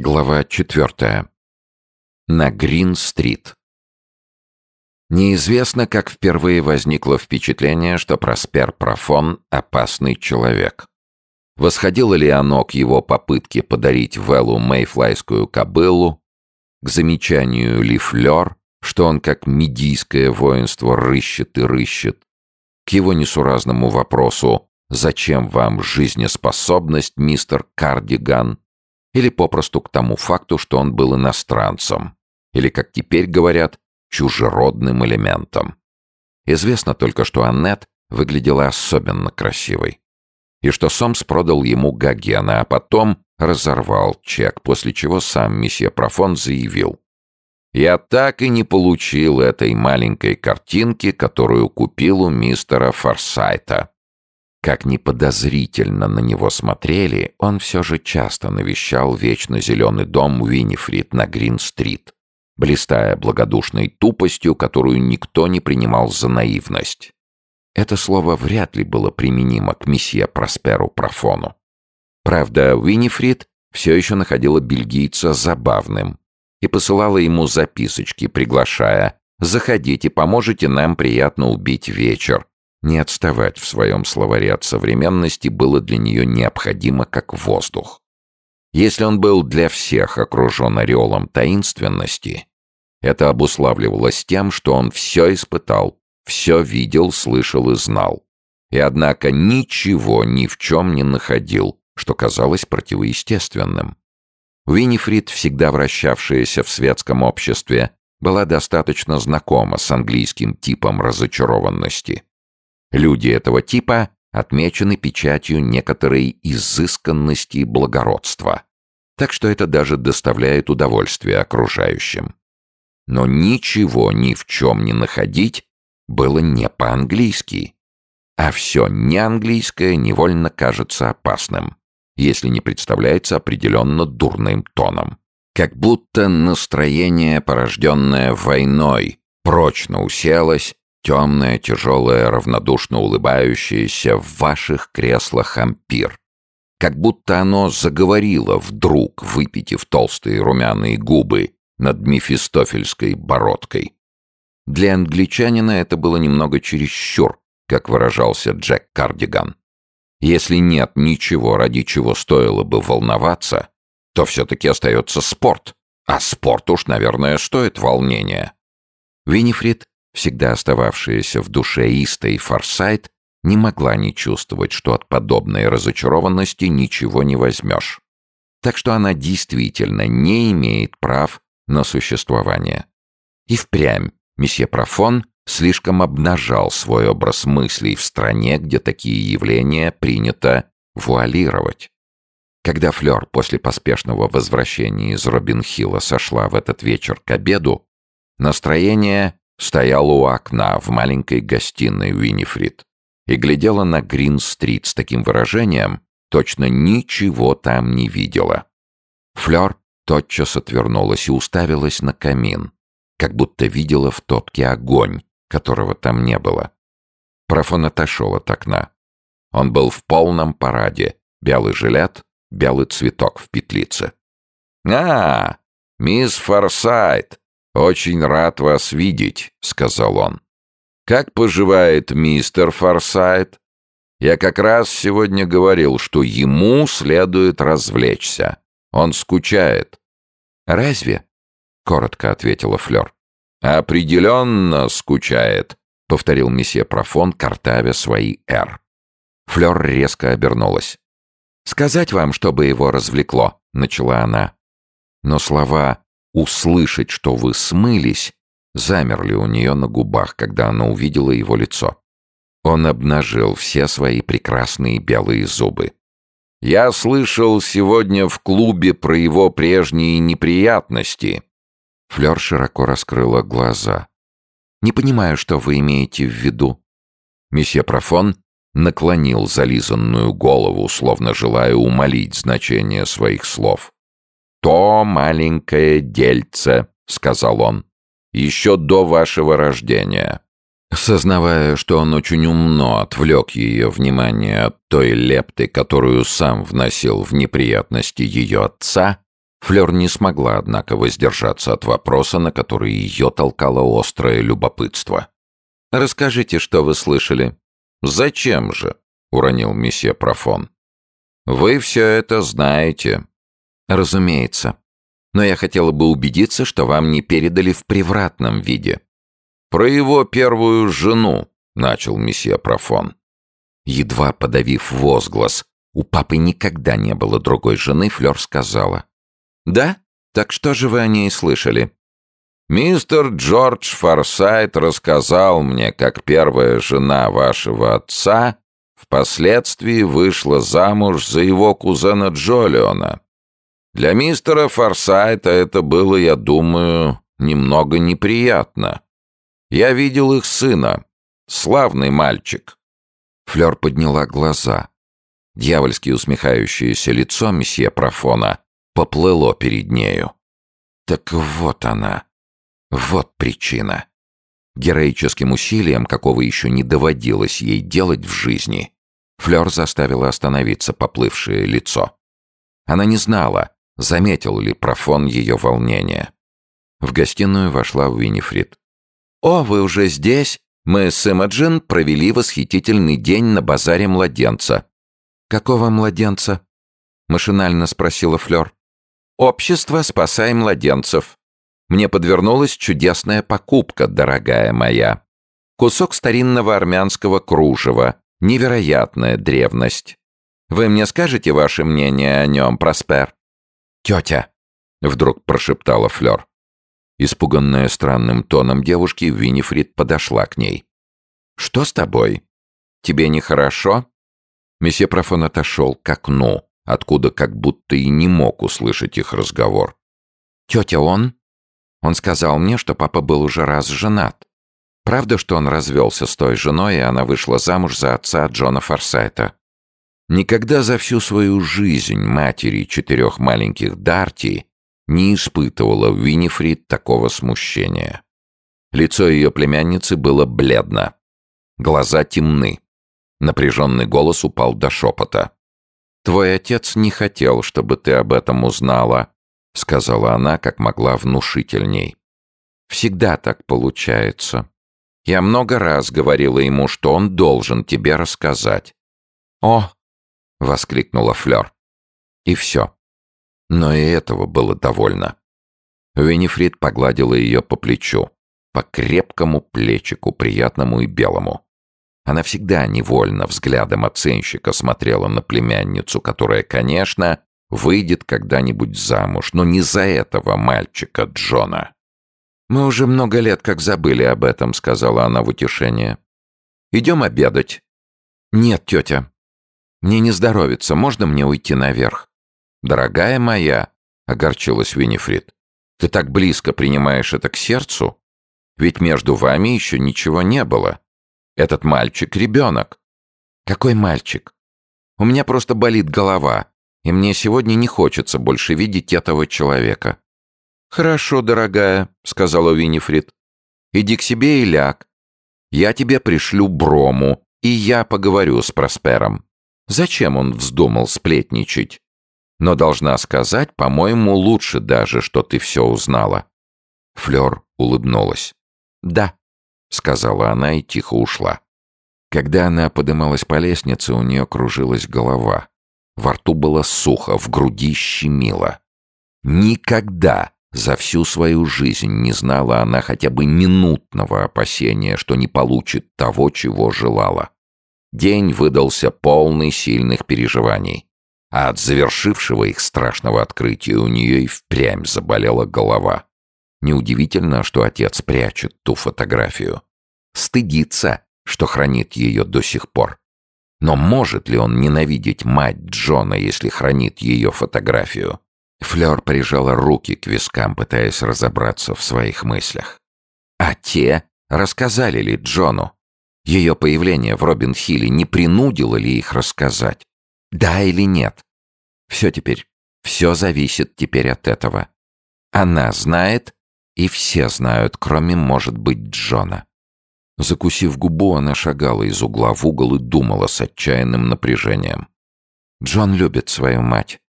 Глава четвертая. На Грин-стрит. Неизвестно, как впервые возникло впечатление, что Проспер Профон — опасный человек. Восходило ли оно к его попытке подарить Веллу мейфлайскую кобылу, к замечанию Ли Флёр, что он как медийское воинство рыщет и рыщет, к его несуразному вопросу «Зачем вам жизнеспособность, мистер Кардиган?» Или попросту к тому факту, что он был иностранцем, или, как теперь говорят, чужеродным элементом. Известно только, что Аннет выглядела особенно красивой, и что Сомс продал ему Гогена, а потом разорвал чек, после чего сам месье Профон заявил. «Я так и не получил этой маленькой картинки, которую купил у мистера Форсайта». Как ни подозрительно на него смотрели, он все же часто навещал вечно зеленый дом Уинифрид на Грин-стрит, блистая благодушной тупостью, которую никто не принимал за наивность. Это слово вряд ли было применимо к месье Просперу Профону. Правда, Уинифрид все еще находила бельгийца забавным и посылала ему записочки, приглашая «Заходите, поможете нам приятно убить вечер, не отставать в своем словаре от современности было для нее необходимо как воздух. Если он был для всех окружен ореолом таинственности, это обуславливалось тем, что он все испытал, все видел, слышал и знал. И однако ничего ни в чем не находил, что казалось противоестественным. Винифрид, всегда вращавшаяся в светском обществе, была достаточно знакома с английским типом разочарованности. Люди этого типа отмечены печатью некоторой изысканности и благородства. Так что это даже доставляет удовольствие окружающим. Но ничего ни в чем не находить было не по-английски. А все неанглийское невольно кажется опасным, если не представляется определенно дурным тоном. Как будто настроение, порожденное войной, прочно уселось темное, тяжелое, равнодушно улыбающееся в ваших креслах ампир. Как будто оно заговорило вдруг, выпитив толстые румяные губы над мефистофельской бородкой. Для англичанина это было немного чересчур, как выражался Джек Кардиган. Если нет ничего, ради чего стоило бы волноваться, то все-таки остается спорт. А спорт уж, наверное, стоит волнения. Винифрид всегда остававшаяся в душе Иста и Форсайт, не могла не чувствовать, что от подобной разочарованности ничего не возьмешь. Так что она действительно не имеет прав на существование. И впрямь месье Профон слишком обнажал свой образ мыслей в стране, где такие явления принято вуалировать. Когда Флёр после поспешного возвращения из Робинхилла сошла в этот вечер к обеду, настроение стояла у окна в маленькой гостиной Винифрид и глядела на Грин-стрит с таким выражением, точно ничего там не видела. Флёр тотчас отвернулась и уставилась на камин, как будто видела в топке огонь, которого там не было. Профон отошел от окна. Он был в полном параде, белый жилет, белый цветок в петлице. «А, мисс Форсайт!» «Очень рад вас видеть», — сказал он. «Как поживает мистер Форсайт? Я как раз сегодня говорил, что ему следует развлечься. Он скучает». «Разве?» — коротко ответила Флёр. «Определенно скучает», — повторил месье Профон, картавя свои «Р». Флёр резко обернулась. «Сказать вам, чтобы его развлекло», — начала она. Но слова услышать, что вы смылись, замерли у нее на губах, когда она увидела его лицо. Он обнажил все свои прекрасные белые зубы. «Я слышал сегодня в клубе про его прежние неприятности». Флёр широко раскрыла глаза. «Не понимаю, что вы имеете в виду». Месье Профон наклонил зализанную голову, словно желая умолить значение своих слов то маленькое дельце», — сказал он, — «еще до вашего рождения». Сознавая, что он очень умно отвлек ее внимание от той лепты, которую сам вносил в неприятности ее отца, Флёр не смогла, однако, воздержаться от вопроса, на который ее толкало острое любопытство. «Расскажите, что вы слышали». «Зачем же?» — уронил месье Профон. «Вы все это знаете». «Разумеется. Но я хотела бы убедиться, что вам не передали в превратном виде». «Про его первую жену», — начал месье Профон. Едва подавив возглас, у папы никогда не было другой жены, Флёр сказала. «Да? Так что же вы о ней слышали?» «Мистер Джордж Форсайт рассказал мне, как первая жена вашего отца впоследствии вышла замуж за его кузена Джолиона. Для мистера Форсайта это было, я думаю, немного неприятно. Я видел их сына. Славный мальчик». Флёр подняла глаза. Дьявольски усмехающееся лицо месье Профона поплыло перед нею. Так вот она. Вот причина. Героическим усилием, какого еще не доводилось ей делать в жизни, Флёр заставила остановиться поплывшее лицо. Она не знала, заметил ли Профон ее волнение. В гостиную вошла Уинифрид. «О, вы уже здесь? Мы с Имаджин провели восхитительный день на базаре младенца. «Какого младенца?» — машинально спросила Флёр. «Общество «Спасай младенцев». Мне подвернулась чудесная покупка, дорогая моя. Кусок старинного армянского кружева, невероятная древность. Вы мне скажете ваше мнение о нем, Проспер?» «Тетя!» — вдруг прошептала Флёр. Испуганная странным тоном девушки, Винифрид подошла к ней. «Что с тобой? Тебе нехорошо?» Месье Профон отошел к окну, откуда как будто и не мог услышать их разговор. «Тетя он?» Он сказал мне, что папа был уже раз женат. Правда, что он развелся с той женой, и она вышла замуж за отца Джона Форсайта? Никогда за всю свою жизнь матери четырех маленьких Дарти не испытывала Винифрид такого смущения. Лицо ее племянницы было бледно. Глаза темны. Напряженный голос упал до шепота. «Твой отец не хотел, чтобы ты об этом узнала», — сказала она, как могла внушительней. «Всегда так получается. Я много раз говорила ему, что он должен тебе рассказать». «О!» — воскликнула Флёр. И все. Но и этого было довольно. Винифрид погладила ее по плечу, по крепкому плечику, приятному и белому. Она всегда невольно взглядом оценщика смотрела на племянницу, которая, конечно, выйдет когда-нибудь замуж, но не за этого мальчика Джона. «Мы уже много лет как забыли об этом», — сказала она в утешение. «Идем обедать». «Нет, тетя. Мне не здоровится. Можно мне уйти наверх?» «Дорогая моя», — огорчилась Винифрид, — «ты так близко принимаешь это к сердцу? Ведь между вами еще ничего не было. Этот мальчик — ребенок. Какой мальчик? У меня просто болит голова, и мне сегодня не хочется больше видеть этого человека. Хорошо, дорогая, сказала Винифрид. Иди к себе и ляг. Я тебе пришлю Брому, и я поговорю с Проспером. Зачем он вздумал сплетничать? Но должна сказать, по-моему, лучше даже, что ты все узнала. Флёр улыбнулась. Да, — сказала она и тихо ушла. Когда она подымалась по лестнице, у нее кружилась голова. Во рту было сухо, в груди щемило. Никогда за всю свою жизнь не знала она хотя бы минутного опасения, что не получит того, чего желала. День выдался полный сильных переживаний. А от завершившего их страшного открытия у нее и впрямь заболела голова. Неудивительно, что отец прячет ту фотографию. Стыдится, что хранит ее до сих пор. Но может ли он ненавидеть мать Джона, если хранит ее фотографию? Флёр прижала руки к вискам, пытаясь разобраться в своих мыслях. А те рассказали ли Джону? Ее появление в Робин-Хилле не принудило ли их рассказать? Да или нет? Все теперь, все зависит теперь от этого. Она знает, и все знают, кроме, может быть, Джона. Закусив губу, она шагала из угла в угол и думала с отчаянным напряжением. Джон любит свою мать.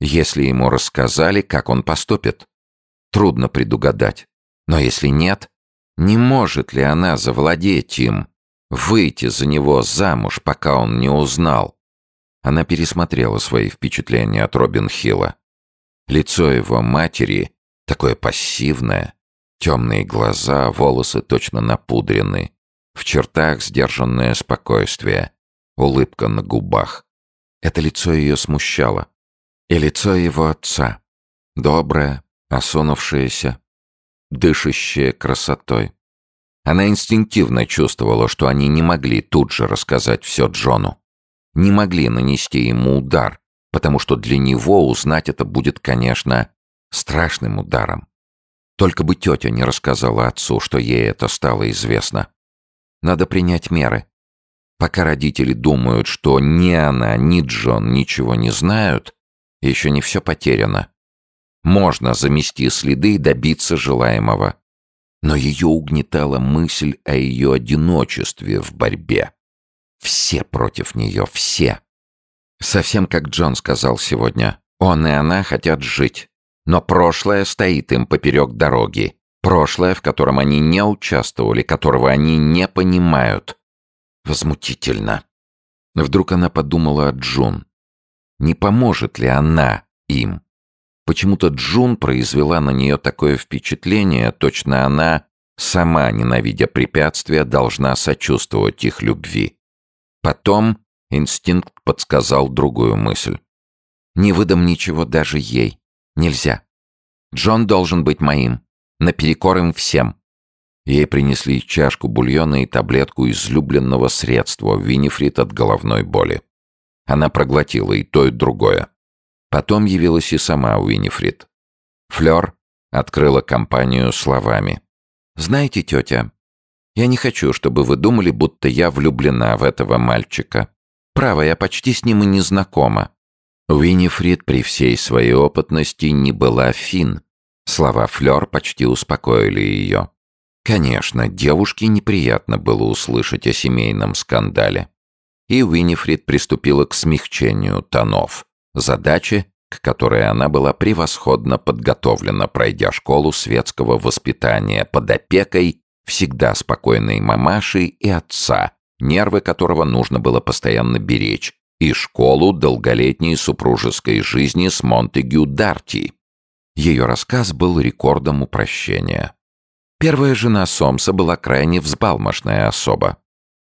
Если ему рассказали, как он поступит? Трудно предугадать. Но если нет, не может ли она завладеть им, выйти за него замуж, пока он не узнал? Она пересмотрела свои впечатления от Робин Хилла. Лицо его матери такое пассивное, темные глаза, волосы точно напудрены, в чертах сдержанное спокойствие, улыбка на губах. Это лицо ее смущало. И лицо его отца. Доброе, осунувшееся, дышащее красотой. Она инстинктивно чувствовала, что они не могли тут же рассказать все Джону. Не могли нанести ему удар, потому что для него узнать это будет, конечно, страшным ударом. Только бы тетя не рассказала отцу, что ей это стало известно. Надо принять меры. Пока родители думают, что ни она, ни Джон ничего не знают, еще не все потеряно. Можно замести следы и добиться желаемого. Но ее угнетала мысль о ее одиночестве в борьбе. Все против нее, все. Совсем как Джон сказал сегодня. Он и она хотят жить. Но прошлое стоит им поперек дороги. Прошлое, в котором они не участвовали, которого они не понимают. Возмутительно. Вдруг она подумала о Джун. Не поможет ли она им? Почему-то Джун произвела на нее такое впечатление, точно она, сама ненавидя препятствия, должна сочувствовать их любви. Потом инстинкт подсказал другую мысль. «Не выдам ничего даже ей. Нельзя. Джон должен быть моим. Наперекор им всем». Ей принесли чашку бульона и таблетку излюбленного средства Винифрид от головной боли. Она проглотила и то, и другое. Потом явилась и сама Уинифрид. Флёр открыла компанию словами. «Знаете, тетя, я не хочу, чтобы вы думали, будто я влюблена в этого мальчика. Право, я почти с ним и не знакома». Уинифрид при всей своей опытности не была фин. Слова Флёр почти успокоили ее. Конечно, девушке неприятно было услышать о семейном скандале. И Уинифрид приступила к смягчению тонов. Задачи, к которой она была превосходно подготовлена, пройдя школу светского воспитания под опекой всегда спокойной мамаши и отца, нервы которого нужно было постоянно беречь, и школу долголетней супружеской жизни с Монтегю Дарти. Ее рассказ был рекордом упрощения. Первая жена Сомса была крайне взбалмошная особа.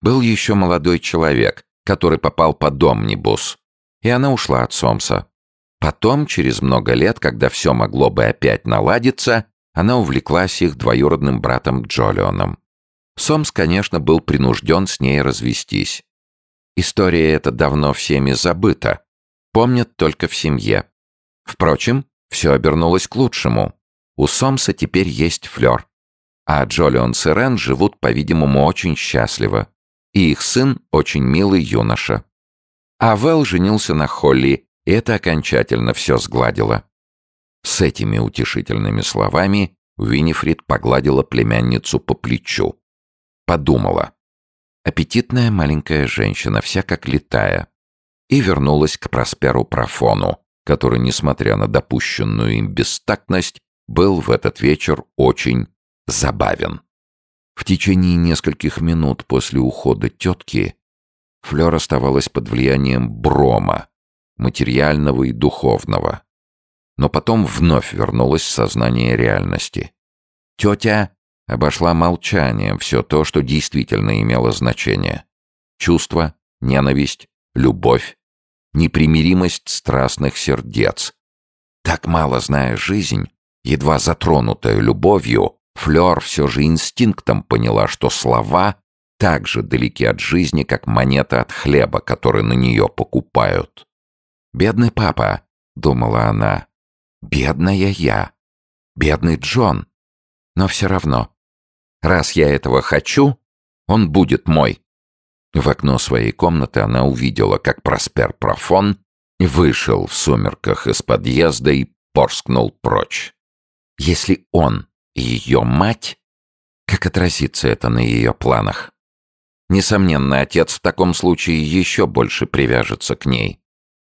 Был еще молодой человек, который попал под омнибус и она ушла от Сомса. Потом, через много лет, когда все могло бы опять наладиться, она увлеклась их двоюродным братом Джолионом. Сомс, конечно, был принужден с ней развестись. История эта давно всеми забыта. Помнят только в семье. Впрочем, все обернулось к лучшему. У Сомса теперь есть флер. А Джолион с Ирен живут, по-видимому, очень счастливо. И их сын очень милый юноша. А Вэл женился на Холли, и это окончательно все сгладило. С этими утешительными словами Винифрид погладила племянницу по плечу. Подумала. Аппетитная маленькая женщина, вся как летая. И вернулась к Просперу Профону, который, несмотря на допущенную им бестактность, был в этот вечер очень забавен. В течение нескольких минут после ухода тетки Флёр оставалась под влиянием брома, материального и духовного. Но потом вновь вернулось сознание реальности. Тетя обошла молчанием все то, что действительно имело значение. Чувство, ненависть, любовь, непримиримость страстных сердец. Так мало зная жизнь, едва затронутая любовью, Флёр все же инстинктом поняла, что слова так же далеки от жизни, как монета от хлеба, который на нее покупают. «Бедный папа», — думала она, — «бедная я, бедный Джон. Но все равно, раз я этого хочу, он будет мой». В окно своей комнаты она увидела, как Проспер Профон вышел в сумерках из подъезда и порскнул прочь. Если он ее мать, как отразится это на ее планах? Несомненно, отец в таком случае еще больше привяжется к ней.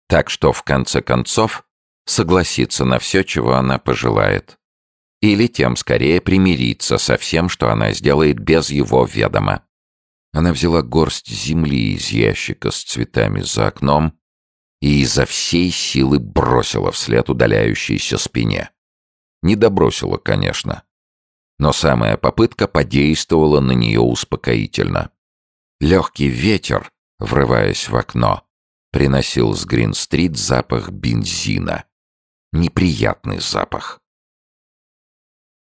Так что, в конце концов, согласиться на все, чего она пожелает. Или тем скорее примириться со всем, что она сделает без его ведома. Она взяла горсть земли из ящика с цветами за окном и изо всей силы бросила вслед удаляющейся спине. Не добросила, конечно. Но самая попытка подействовала на нее успокоительно. Легкий ветер, врываясь в окно, приносил с Грин-стрит запах бензина. Неприятный запах.